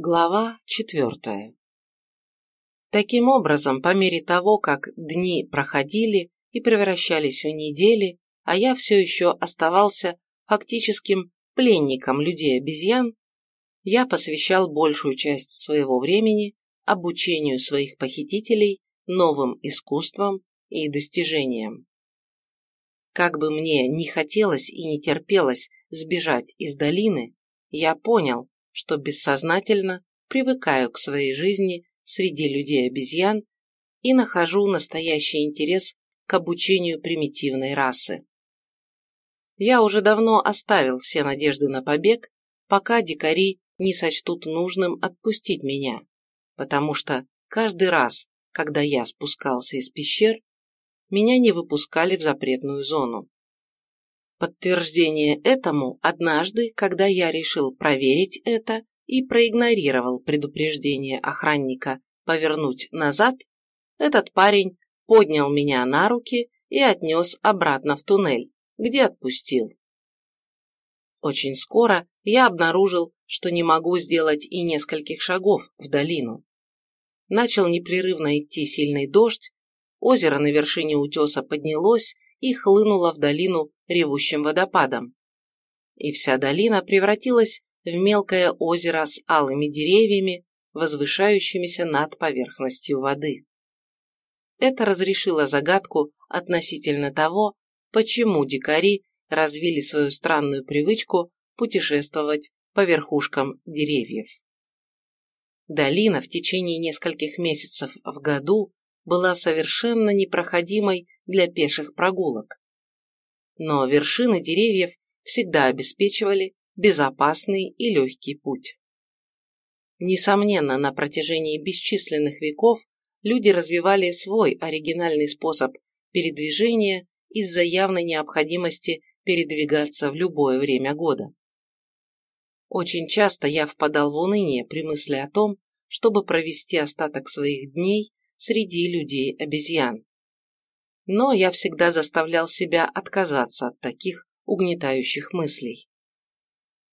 Глава четвертая. Таким образом, по мере того, как дни проходили и превращались в недели, а я все еще оставался фактическим пленником людей-обезьян, я посвящал большую часть своего времени обучению своих похитителей новым искусствам и достижениям. Как бы мне ни хотелось и не терпелось сбежать из долины, я понял, что бессознательно привыкаю к своей жизни среди людей-обезьян и нахожу настоящий интерес к обучению примитивной расы. Я уже давно оставил все надежды на побег, пока дикари не сочтут нужным отпустить меня, потому что каждый раз, когда я спускался из пещер, меня не выпускали в запретную зону. Подтверждение этому однажды, когда я решил проверить это и проигнорировал предупреждение охранника повернуть назад, этот парень поднял меня на руки и отнес обратно в туннель, где отпустил. Очень скоро я обнаружил, что не могу сделать и нескольких шагов в долину. Начал непрерывно идти сильный дождь, озеро на вершине утеса поднялось и хлынула в долину ревущим водопадом. И вся долина превратилась в мелкое озеро с алыми деревьями, возвышающимися над поверхностью воды. Это разрешило загадку относительно того, почему дикари развили свою странную привычку путешествовать по верхушкам деревьев. Долина в течение нескольких месяцев в году была совершенно непроходимой для пеших прогулок. Но вершины деревьев всегда обеспечивали безопасный и легкий путь. Несомненно, на протяжении бесчисленных веков люди развивали свой оригинальный способ передвижения из-за явной необходимости передвигаться в любое время года. Очень часто я впадал в уныние при мысли о том, чтобы провести остаток своих дней среди людей-обезьян но я всегда заставлял себя отказаться от таких угнетающих мыслей.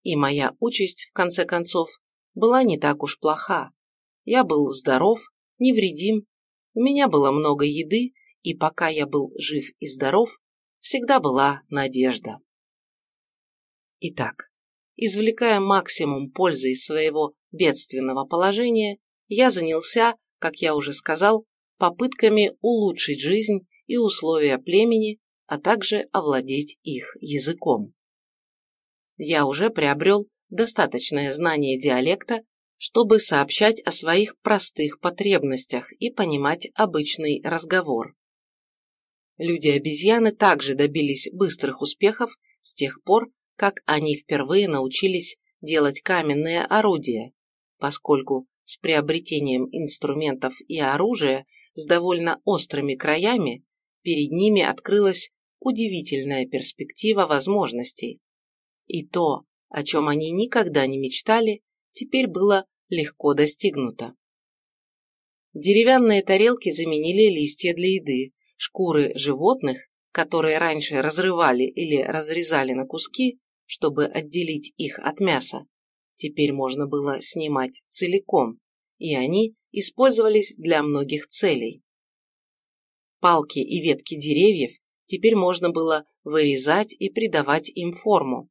И моя участь, в конце концов, была не так уж плоха. Я был здоров, невредим, у меня было много еды, и пока я был жив и здоров, всегда была надежда. Итак, извлекая максимум пользы из своего бедственного положения, я занялся, как я уже сказал, попытками улучшить жизнь и условия племени, а также овладеть их языком. Я уже приобрел достаточное знание диалекта, чтобы сообщать о своих простых потребностях и понимать обычный разговор. Люди-обезьяны также добились быстрых успехов с тех пор, как они впервые научились делать каменные орудия, поскольку с приобретением инструментов и оружия с довольно острыми краями перед ними открылась удивительная перспектива возможностей. И то, о чем они никогда не мечтали, теперь было легко достигнуто. Деревянные тарелки заменили листья для еды, шкуры животных, которые раньше разрывали или разрезали на куски, чтобы отделить их от мяса, теперь можно было снимать целиком, и они использовались для многих целей палки и ветки деревьев теперь можно было вырезать и придавать им форму,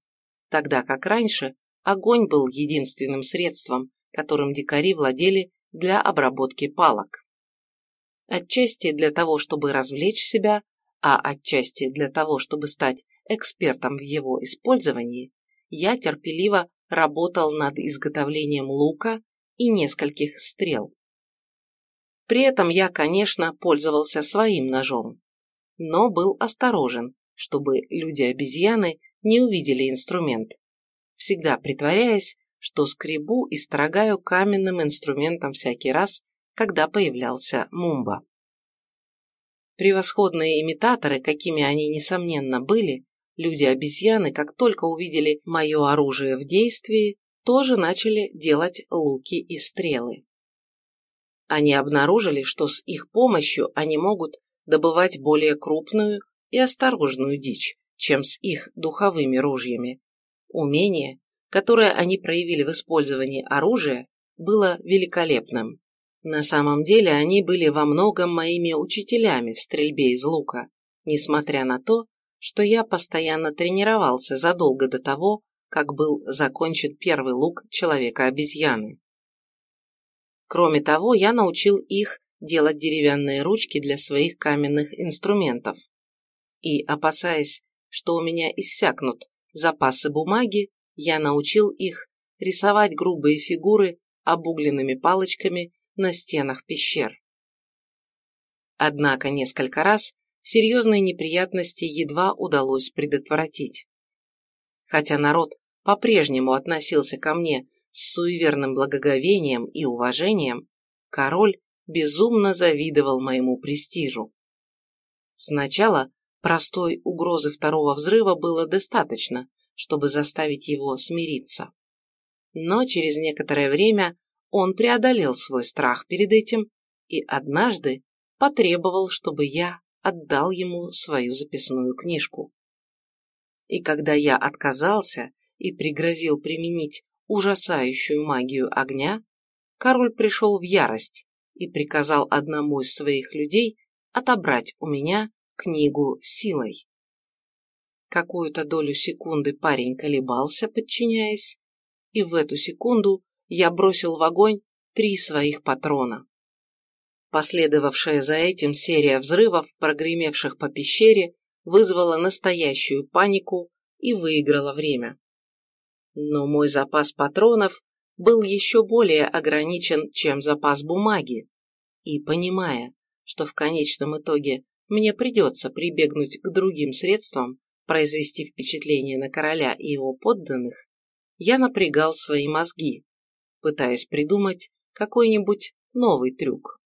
тогда как раньше огонь был единственным средством, которым дикари владели для обработки палок. Отчасти для того, чтобы развлечь себя, а отчасти для того, чтобы стать экспертом в его использовании, я терпеливо работал над изготовлением лука и нескольких стрел. При этом я, конечно, пользовался своим ножом, но был осторожен, чтобы люди-обезьяны не увидели инструмент, всегда притворяясь, что скребу и строгаю каменным инструментом всякий раз, когда появлялся Мумба. Превосходные имитаторы, какими они, несомненно, были, люди-обезьяны, как только увидели мое оружие в действии, тоже начали делать луки и стрелы. Они обнаружили, что с их помощью они могут добывать более крупную и осторожную дичь, чем с их духовыми ружьями. Умение, которое они проявили в использовании оружия, было великолепным. На самом деле они были во многом моими учителями в стрельбе из лука, несмотря на то, что я постоянно тренировался задолго до того, как был закончен первый лук человека-обезьяны. Кроме того, я научил их делать деревянные ручки для своих каменных инструментов. И, опасаясь, что у меня иссякнут запасы бумаги, я научил их рисовать грубые фигуры обугленными палочками на стенах пещер. Однако несколько раз серьезные неприятности едва удалось предотвратить. Хотя народ по-прежнему относился ко мне с суеверным благоговением и уважением, король безумно завидовал моему престижу. Сначала простой угрозы второго взрыва было достаточно, чтобы заставить его смириться. Но через некоторое время он преодолел свой страх перед этим и однажды потребовал, чтобы я отдал ему свою записную книжку. И когда я отказался и пригрозил применить ужасающую магию огня, король пришел в ярость и приказал одному из своих людей отобрать у меня книгу силой. Какую-то долю секунды парень колебался, подчиняясь, и в эту секунду я бросил в огонь три своих патрона. Последовавшая за этим серия взрывов, прогремевших по пещере, вызвала настоящую панику и выиграла время. Но мой запас патронов был еще более ограничен, чем запас бумаги, и понимая, что в конечном итоге мне придется прибегнуть к другим средствам, произвести впечатление на короля и его подданных, я напрягал свои мозги, пытаясь придумать какой-нибудь новый трюк.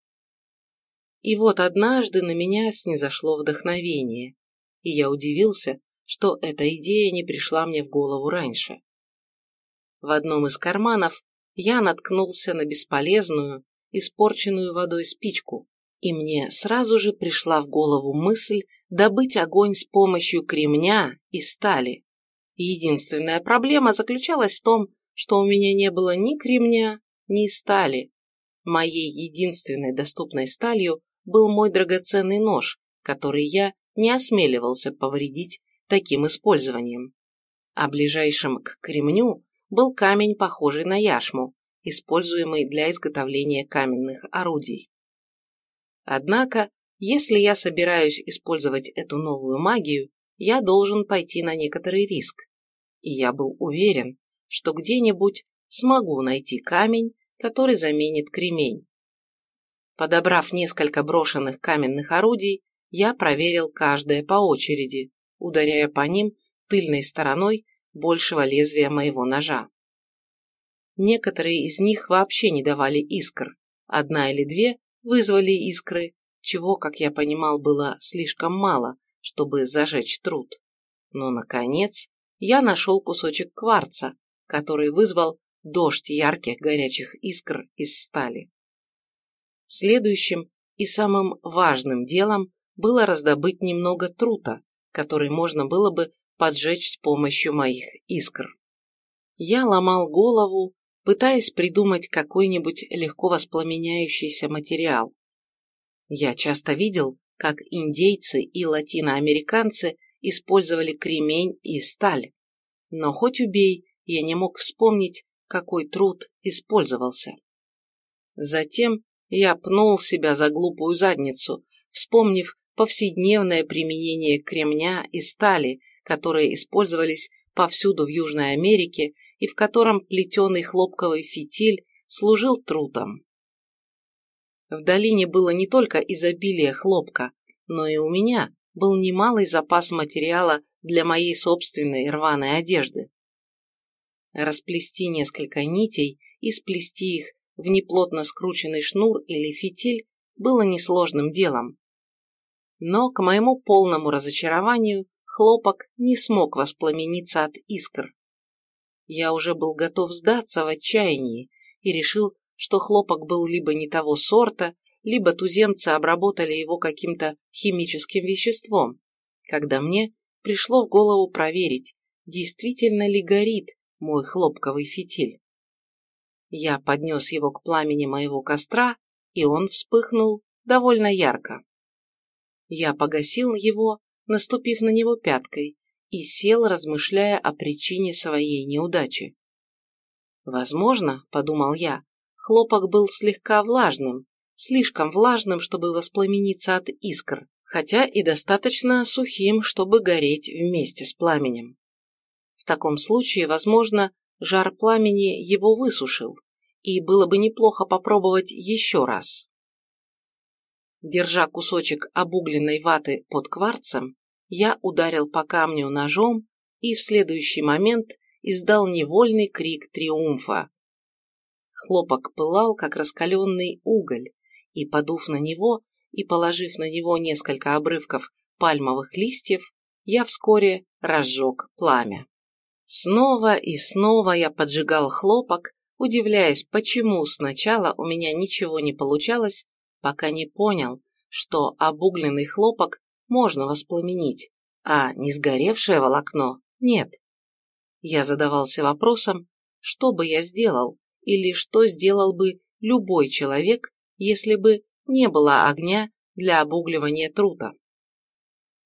И вот однажды на меня снизошло вдохновение, и я удивился, что эта идея не пришла мне в голову раньше. В одном из карманов я наткнулся на бесполезную, испорченную водой спичку, и мне сразу же пришла в голову мысль добыть огонь с помощью кремня и стали. Единственная проблема заключалась в том, что у меня не было ни кремня, ни стали. Моей единственной доступной сталью был мой драгоценный нож, который я не осмеливался повредить таким использованием. А ближайшим к кремню был камень, похожий на яшму, используемый для изготовления каменных орудий. Однако, если я собираюсь использовать эту новую магию, я должен пойти на некоторый риск. И я был уверен, что где-нибудь смогу найти камень, который заменит кремень. Подобрав несколько брошенных каменных орудий, я проверил каждое по очереди, ударяя по ним тыльной стороной большего лезвия моего ножа. Некоторые из них вообще не давали искр, одна или две вызвали искры, чего, как я понимал, было слишком мало, чтобы зажечь труд. Но, наконец, я нашел кусочек кварца, который вызвал дождь ярких горячих искр из стали. Следующим и самым важным делом было раздобыть немного трута, который можно было бы поджечь с помощью моих искр. Я ломал голову, пытаясь придумать какой-нибудь легко воспламеняющийся материал. Я часто видел, как индейцы и латиноамериканцы использовали кремень и сталь, но хоть убей, я не мог вспомнить, какой труд использовался. Затем я пнул себя за глупую задницу, вспомнив повседневное применение кремня и стали, которые использовались повсюду в Южной Америке и в котором плетеный хлопковый фитиль служил трутом. В долине было не только изобилие хлопка, но и у меня был немалый запас материала для моей собственной рваной одежды. Расплести несколько нитей и сплести их в неплотно скрученный шнур или фитиль было несложным делом. Но, к моему полному разочарованию, хлопок не смог воспламениться от искр. Я уже был готов сдаться в отчаянии и решил, что хлопок был либо не того сорта, либо туземцы обработали его каким-то химическим веществом, когда мне пришло в голову проверить, действительно ли горит мой хлопковый фитиль. Я поднес его к пламени моего костра, и он вспыхнул довольно ярко. Я погасил его, наступив на него пяткой, и сел, размышляя о причине своей неудачи. Возможно, подумал я, хлопок был слегка влажным, слишком влажным, чтобы воспламениться от искр, хотя и достаточно сухим, чтобы гореть вместе с пламенем. В таком случае, возможно, жар пламени его высушил, и было бы неплохо попробовать еще раз. Держа кусочек обугленной ваты под кварцем, я ударил по камню ножом и в следующий момент издал невольный крик триумфа. Хлопок пылал, как раскаленный уголь, и, подув на него и положив на него несколько обрывков пальмовых листьев, я вскоре разжег пламя. Снова и снова я поджигал хлопок, удивляясь, почему сначала у меня ничего не получалось, пока не понял, что обугленный хлопок можно воспламенить, а не сгоревшее волокно нет. Я задавался вопросом, что бы я сделал, или что сделал бы любой человек, если бы не было огня для обугливания трута.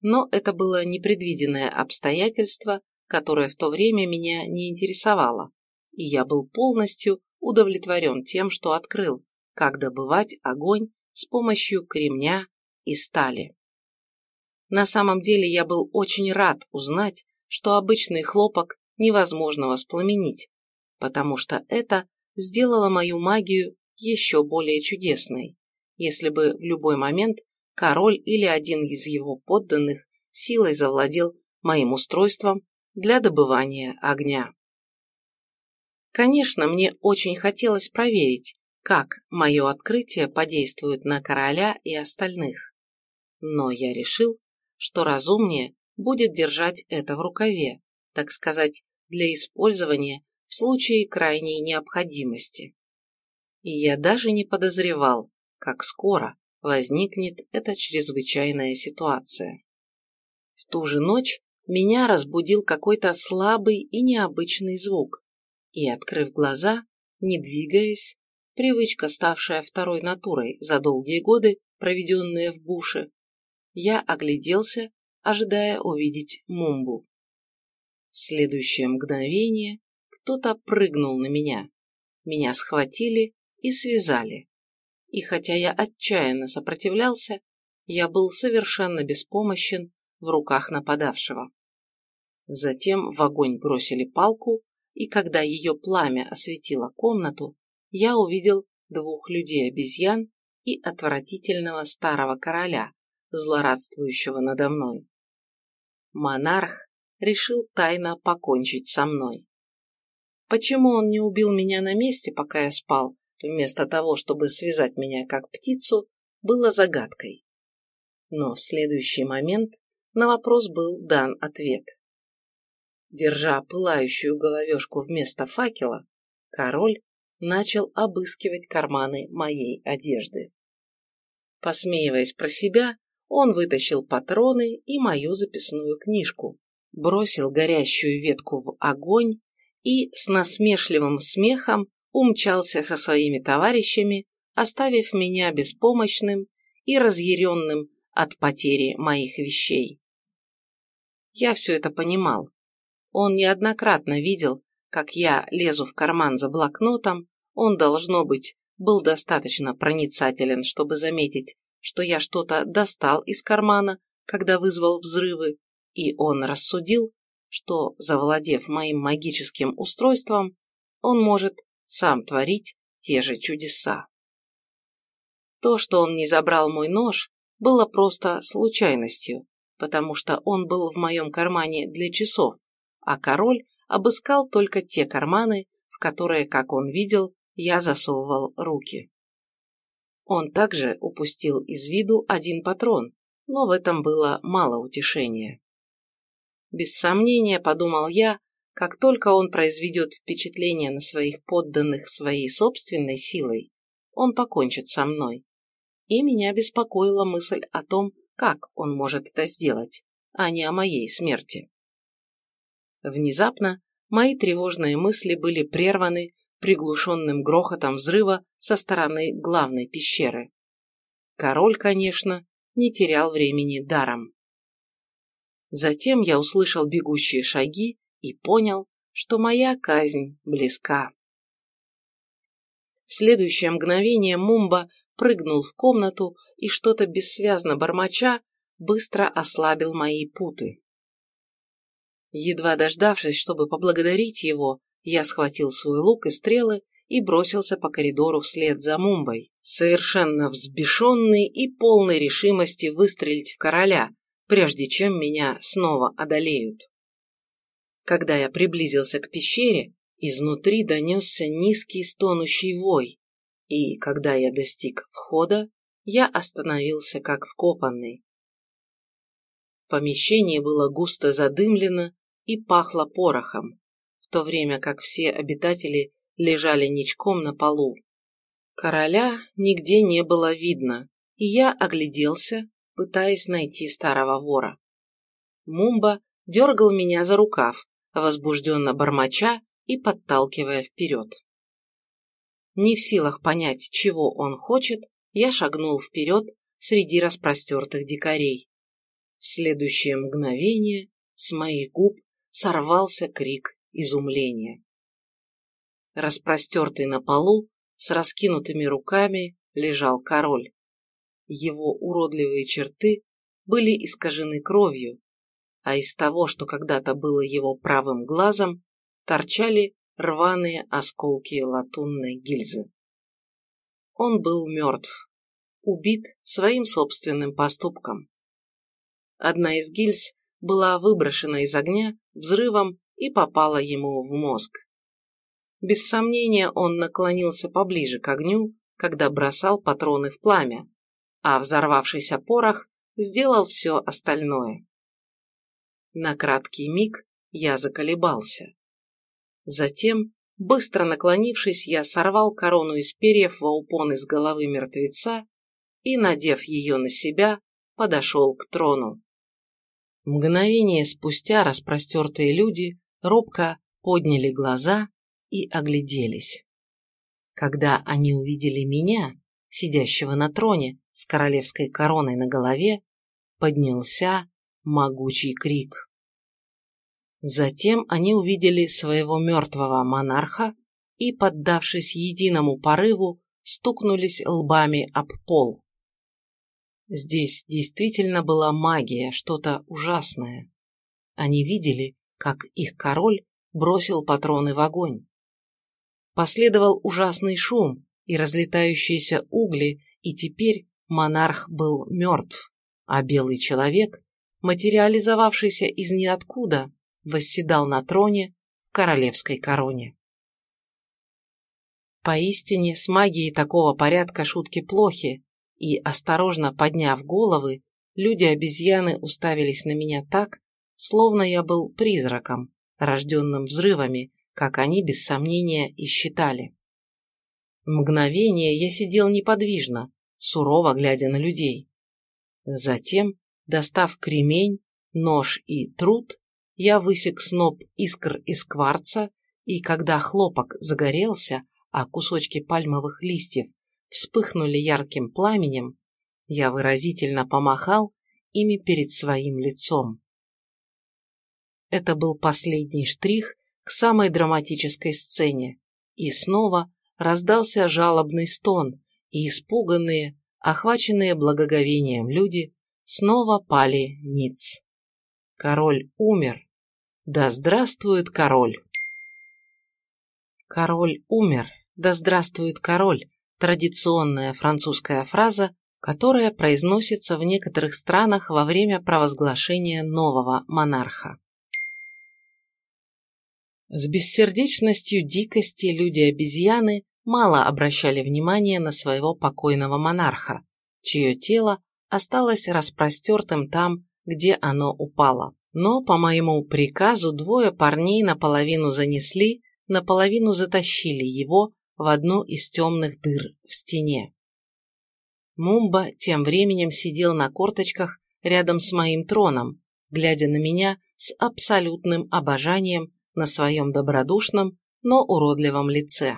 Но это было непредвиденное обстоятельство, которое в то время меня не интересовало, и я был полностью удовлетворен тем, что открыл, как добывать огонь с помощью кремня и стали. На самом деле я был очень рад узнать, что обычный хлопок невозможно воспламенить, потому что это сделало мою магию еще более чудесной, если бы в любой момент король или один из его подданных силой завладел моим устройством для добывания огня. Конечно, мне очень хотелось проверить, как мое открытие подействует на короля и остальных. Но я решил, что разумнее будет держать это в рукаве, так сказать, для использования в случае крайней необходимости. И я даже не подозревал, как скоро возникнет эта чрезвычайная ситуация. В ту же ночь меня разбудил какой-то слабый и необычный звук, и, открыв глаза, не двигаясь, привычка, ставшая второй натурой за долгие годы, проведенные в буше, я огляделся, ожидая увидеть Мумбу. В следующее мгновение кто-то прыгнул на меня. Меня схватили и связали. И хотя я отчаянно сопротивлялся, я был совершенно беспомощен в руках нападавшего. Затем в огонь бросили палку, и когда ее пламя осветило комнату, я увидел двух людей-обезьян и отвратительного старого короля, злорадствующего надо мной. Монарх решил тайно покончить со мной. Почему он не убил меня на месте, пока я спал, вместо того, чтобы связать меня как птицу, было загадкой. Но в следующий момент на вопрос был дан ответ. Держа пылающую головешку вместо факела, король начал обыскивать карманы моей одежды. Посмеиваясь про себя, он вытащил патроны и мою записную книжку, бросил горящую ветку в огонь и с насмешливым смехом умчался со своими товарищами, оставив меня беспомощным и разъяренным от потери моих вещей. Я все это понимал. Он неоднократно видел, как я лезу в карман за блокнотом, он, должно быть, был достаточно проницателен, чтобы заметить, что я что-то достал из кармана, когда вызвал взрывы, и он рассудил, что, завладев моим магическим устройством, он может сам творить те же чудеса. То, что он не забрал мой нож, было просто случайностью, потому что он был в моем кармане для часов, а король обыскал только те карманы, в которые, как он видел, я засовывал руки. Он также упустил из виду один патрон, но в этом было мало утешения. Без сомнения, подумал я, как только он произведет впечатление на своих подданных своей собственной силой, он покончит со мной. И меня беспокоила мысль о том, как он может это сделать, а не о моей смерти. Внезапно мои тревожные мысли были прерваны приглушенным грохотом взрыва со стороны главной пещеры. Король, конечно, не терял времени даром. Затем я услышал бегущие шаги и понял, что моя казнь близка. В следующее мгновение Мумба прыгнул в комнату и что-то бессвязно бормоча быстро ослабил мои путы. Едва дождавшись, чтобы поблагодарить его, я схватил свой лук и стрелы и бросился по коридору вслед за Мумбой, совершенно взбешенный и полной решимости выстрелить в короля, прежде чем меня снова одолеют. Когда я приблизился к пещере, изнутри донесся низкий стонущий вой, и когда я достиг входа, я остановился как вкопанный. Помещение было густо задымлено и пахло порохом, в то время как все обитатели лежали ничком на полу. Короля нигде не было видно, и я огляделся, пытаясь найти старого вора. Мумба дергал меня за рукав, возбужденно бормоча и подталкивая вперед. Не в силах понять, чего он хочет, я шагнул вперед среди распростертых дикарей. В следующее мгновение с моих губ сорвался крик изумления. Распростертый на полу, с раскинутыми руками, лежал король. Его уродливые черты были искажены кровью, а из того, что когда-то было его правым глазом, торчали рваные осколки латунной гильзы. Он был мертв, убит своим собственным поступком. Одна из гильз была выброшена из огня взрывом и попала ему в мозг. Без сомнения, он наклонился поближе к огню, когда бросал патроны в пламя, а взорвавшийся порох сделал все остальное. На краткий миг я заколебался. Затем, быстро наклонившись, я сорвал корону из перьев ваупон из головы мертвеца и, надев ее на себя, подошел к трону. Мгновение спустя распростертые люди робко подняли глаза и огляделись. Когда они увидели меня, сидящего на троне с королевской короной на голове, поднялся могучий крик. Затем они увидели своего мертвого монарха и, поддавшись единому порыву, стукнулись лбами об пол. Здесь действительно была магия, что-то ужасное. Они видели, как их король бросил патроны в огонь. Последовал ужасный шум и разлетающиеся угли, и теперь монарх был мертв, а белый человек, материализовавшийся из ниоткуда, восседал на троне в королевской короне. Поистине, с магией такого порядка шутки плохи, и, осторожно подняв головы, люди-обезьяны уставились на меня так, словно я был призраком, рожденным взрывами, как они без сомнения и считали. Мгновение я сидел неподвижно, сурово глядя на людей. Затем, достав кремень, нож и труд, я высек сноп искр из кварца, и когда хлопок загорелся, а кусочки пальмовых листьев вспыхнули ярким пламенем, я выразительно помахал ими перед своим лицом. Это был последний штрих к самой драматической сцене, и снова раздался жалобный стон, и испуганные, охваченные благоговением люди снова пали ниц. Король умер. Да здравствует король! Король умер. Да здравствует король! Традиционная французская фраза, которая произносится в некоторых странах во время провозглашения нового монарха. С бессердечностью дикости люди-обезьяны мало обращали внимания на своего покойного монарха, чье тело осталось распростертым там, где оно упало. Но по моему приказу двое парней наполовину занесли, наполовину затащили его в одну из темных дыр в стене. Мумба тем временем сидел на корточках рядом с моим троном, глядя на меня с абсолютным обожанием на своем добродушном, но уродливом лице.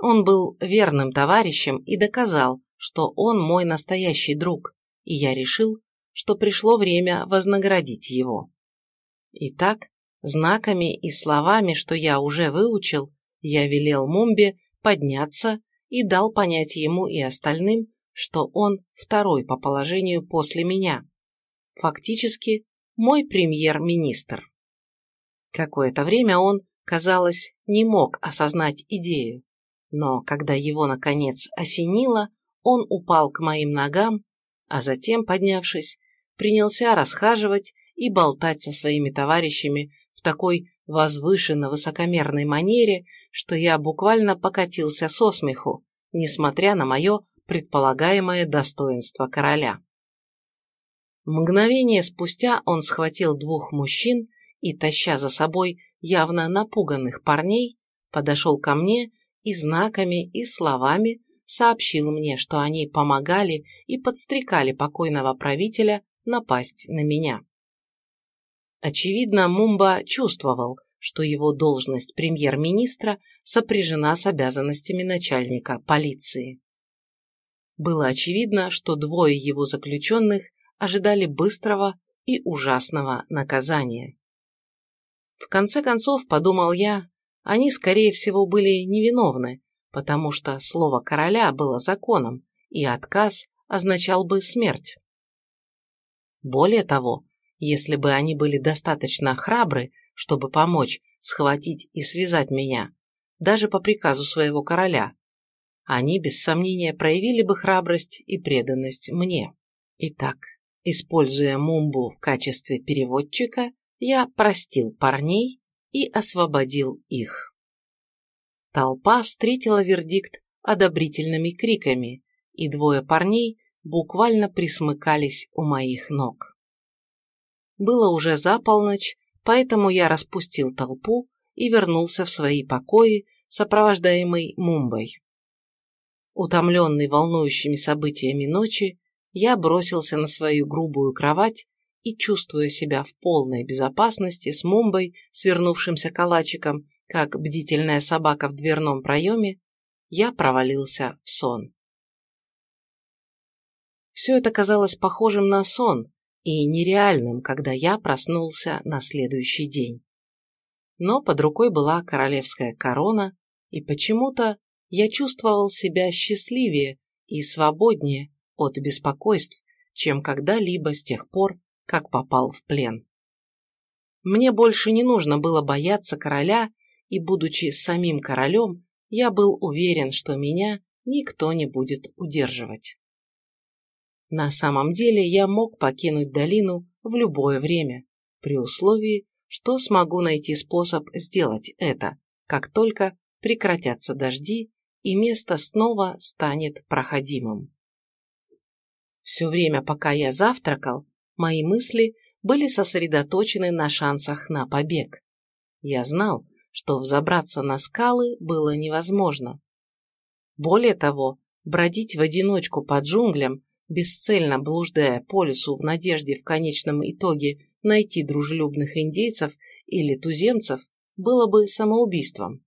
Он был верным товарищем и доказал, что он мой настоящий друг, и я решил, что пришло время вознаградить его. Итак, знаками и словами, что я уже выучил, я велел Мумбе подняться и дал понять ему и остальным, что он второй по положению после меня. Фактически, мой премьер-министр. Какое-то время он, казалось, не мог осознать идею, но когда его, наконец, осенило, он упал к моим ногам, а затем, поднявшись, принялся расхаживать и болтать со своими товарищами в такой возвышенно-высокомерной манере, что я буквально покатился со смеху, несмотря на мое предполагаемое достоинство короля. Мгновение спустя он схватил двух мужчин и, таща за собой явно напуганных парней, подошел ко мне и знаками, и словами сообщил мне, что они помогали и подстрекали покойного правителя напасть на меня. Очевидно, Мумба чувствовал, что его должность премьер-министра сопряжена с обязанностями начальника полиции. Было очевидно, что двое его заключенных ожидали быстрого и ужасного наказания. В конце концов, подумал я, они, скорее всего, были невиновны, потому что слово короля было законом, и отказ означал бы смерть. Более того, если бы они были достаточно храбры, чтобы помочь схватить и связать меня, даже по приказу своего короля, они без сомнения проявили бы храбрость и преданность мне. Итак, используя Мумбу в качестве переводчика, я простил парней и освободил их. Толпа встретила вердикт одобрительными криками, и двое парней буквально присмыкались у моих ног. Было уже за полночь, поэтому я распустил толпу и вернулся в свои покои, сопровождаемый Мумбой. Утомленный волнующими событиями ночи, я бросился на свою грубую кровать и, чувствуя себя в полной безопасности с Мумбой, свернувшимся калачиком, как бдительная собака в дверном проеме, я провалился в сон. Все это казалось похожим на сон и нереальным, когда я проснулся на следующий день. Но под рукой была королевская корона, и почему-то я чувствовал себя счастливее и свободнее от беспокойств, чем когда-либо с тех пор, как попал в плен. Мне больше не нужно было бояться короля и, будучи самим королем, я был уверен, что меня никто не будет удерживать. На самом деле я мог покинуть долину в любое время, при условии, что смогу найти способ сделать это, как только прекратятся дожди и место снова станет проходимым. Все время, пока я завтракал, мои мысли были сосредоточены на шансах на побег. Я знал, что взобраться на скалы было невозможно. Более того, бродить в одиночку по джунглям, бесцельно блуждая по лесу в надежде в конечном итоге найти дружелюбных индейцев или туземцев, было бы самоубийством.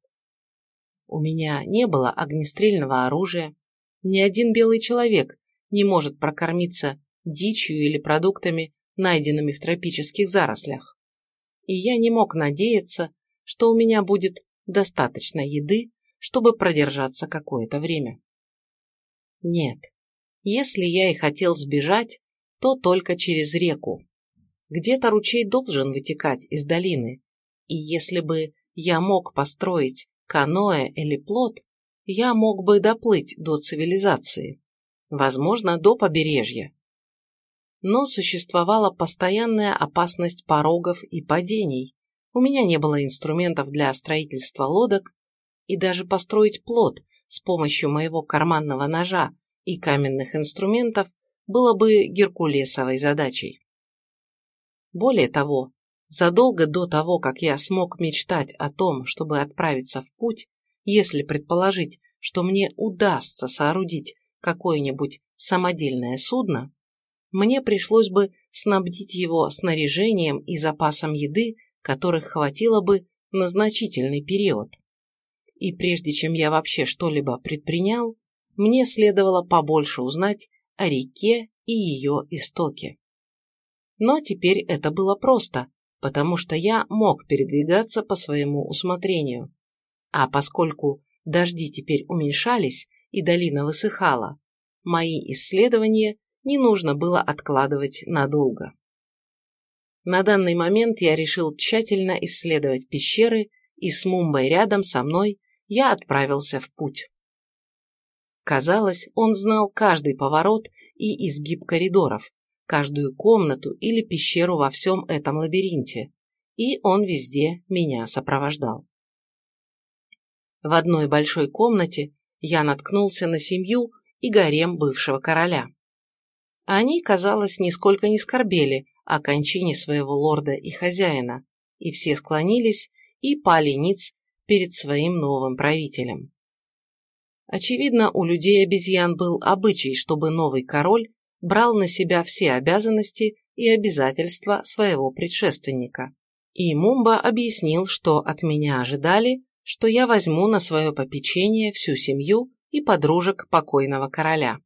У меня не было огнестрельного оружия, ни один белый человек не может прокормиться дичью или продуктами, найденными в тропических зарослях. И я не мог надеяться, что у меня будет достаточно еды, чтобы продержаться какое-то время. Нет, если я и хотел сбежать, то только через реку. Где-то ручей должен вытекать из долины, и если бы я мог построить каноэ или плот, я мог бы доплыть до цивилизации, возможно, до побережья. Но существовала постоянная опасность порогов и падений, у меня не было инструментов для строительства лодок, и даже построить плот с помощью моего карманного ножа и каменных инструментов было бы геркулесовой задачей. Более того, задолго до того, как я смог мечтать о том, чтобы отправиться в путь, если предположить, что мне удастся соорудить какое-нибудь самодельное судно, мне пришлось бы снабдить его снаряжением и запасом еды которых хватило бы на значительный период. и прежде чем я вообще что-либо предпринял, мне следовало побольше узнать о реке и ее истоке. Но теперь это было просто, потому что я мог передвигаться по своему усмотрению. А поскольку дожди теперь уменьшались и долина высыхала, мои исследования не нужно было откладывать надолго. На данный момент я решил тщательно исследовать пещеры, и с Мумбой рядом со мной я отправился в путь. Казалось, он знал каждый поворот и изгиб коридоров, каждую комнату или пещеру во всем этом лабиринте, и он везде меня сопровождал. В одной большой комнате я наткнулся на семью и гарем бывшего короля. Они, казалось, нисколько не скорбели о кончине своего лорда и хозяина, и все склонились и пали ниц перед своим новым правителем. Очевидно, у людей-обезьян был обычай, чтобы новый король брал на себя все обязанности и обязательства своего предшественника. И Мумба объяснил, что от меня ожидали, что я возьму на свое попечение всю семью и подружек покойного короля.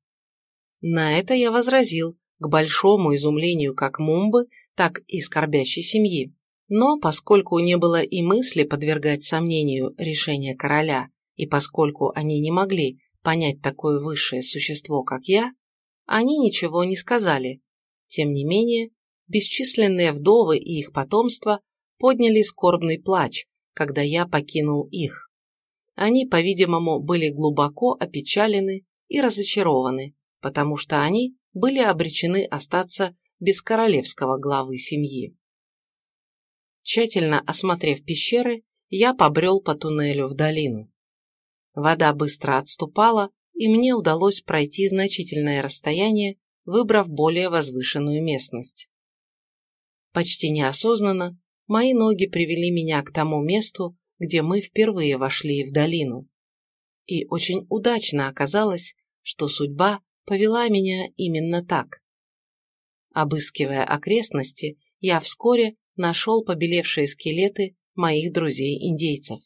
На это я возразил, к большому изумлению как Мумбы, так и скорбящей семьи. Но поскольку не было и мысли подвергать сомнению решение короля, и поскольку они не могли понять такое высшее существо, как я, они ничего не сказали. Тем не менее, бесчисленные вдовы и их потомство подняли скорбный плач, когда я покинул их. Они, по-видимому, были глубоко опечалены и разочарованы, потому что они были обречены остаться без королевского главы семьи. Тщательно осмотрев пещеры, я побрел по туннелю в долину. Вода быстро отступала, и мне удалось пройти значительное расстояние, выбрав более возвышенную местность. Почти неосознанно мои ноги привели меня к тому месту, где мы впервые вошли в долину. И очень удачно оказалось, что судьба повела меня именно так. Обыскивая окрестности, я вскоре нашел побелевшие скелеты моих друзей-индейцев.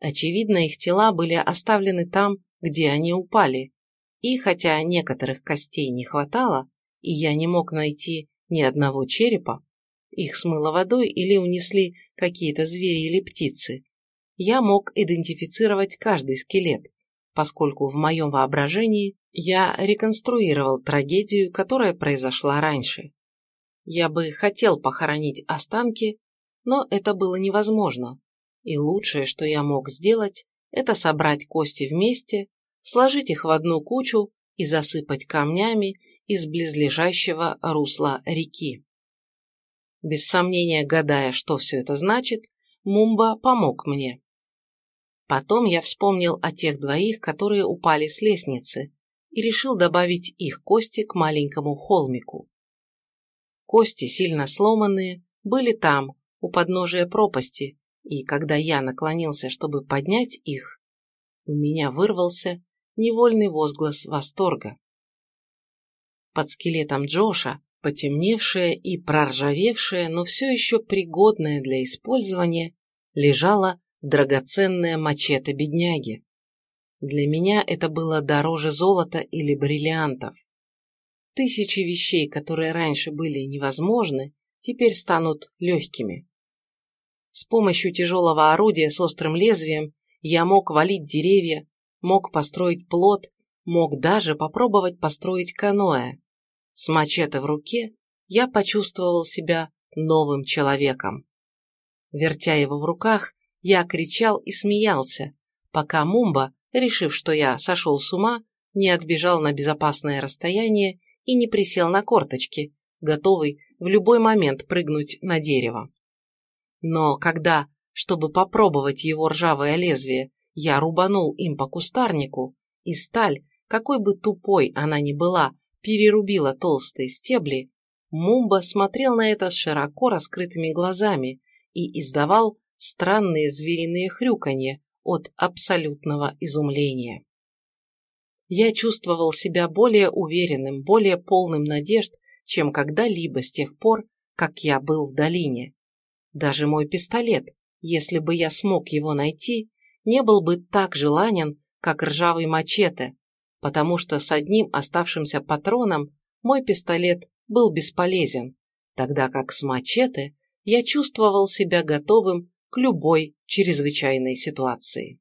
Очевидно, их тела были оставлены там, где они упали, и хотя некоторых костей не хватало, и я не мог найти ни одного черепа, их смыло водой или унесли какие-то звери или птицы, я мог идентифицировать каждый скелет, поскольку в моем воображении я реконструировал трагедию, которая произошла раньше. Я бы хотел похоронить останки, но это было невозможно, и лучшее, что я мог сделать, это собрать кости вместе, сложить их в одну кучу и засыпать камнями из близлежащего русла реки. Без сомнения, гадая, что все это значит, Мумба помог мне. Потом я вспомнил о тех двоих, которые упали с лестницы, и решил добавить их кости к маленькому холмику. Кости, сильно сломанные, были там, у подножия пропасти, и когда я наклонился, чтобы поднять их, у меня вырвался невольный возглас восторга. Под скелетом Джоша, потемневшее и проржавевшее, но все еще пригодное для использования, лежала драгоценная мачете бедняги. Для меня это было дороже золота или бриллиантов. Тысячи вещей, которые раньше были невозможны, теперь станут легкими. С помощью тяжелого орудия с острым лезвием я мог валить деревья, мог построить плот, мог даже попробовать построить каноэ. С мачете в руке я почувствовал себя новым человеком. Вертя его в руках, я кричал и смеялся, пока Мумба, решив, что я сошел с ума, не отбежал на безопасное расстояние и не присел на корточки, готовый в любой момент прыгнуть на дерево. Но когда, чтобы попробовать его ржавое лезвие, я рубанул им по кустарнику, и сталь, какой бы тупой она ни была, перерубила толстые стебли, Мумба смотрел на это широко раскрытыми глазами и издавал странные звериные хрюканье от абсолютного изумления. Я чувствовал себя более уверенным, более полным надежд, чем когда-либо с тех пор, как я был в долине. Даже мой пистолет, если бы я смог его найти, не был бы так желанен, как ржавый мачете, потому что с одним оставшимся патроном мой пистолет был бесполезен, тогда как с мачете я чувствовал себя готовым к любой чрезвычайной ситуации.